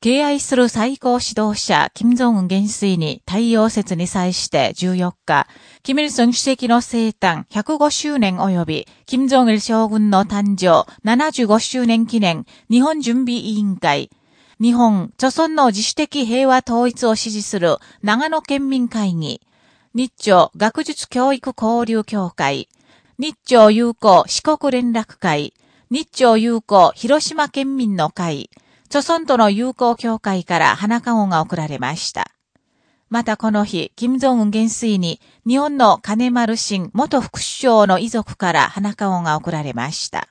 敬愛する最高指導者、金正恩元帥に太陽節に際して14日、キム・イルソン主席の生誕105周年及び、金正恩将軍の誕生75周年記念日本準備委員会、日本、著村の自主的平和統一を支持する長野県民会議、日朝学術教育交流協会、日朝友好四国連絡会、日朝友好広島県民の会、著村との友好協会から花籠が贈られました。またこの日、金正恩元帥に日本の金丸新元副首相の遺族から花籠が贈られました。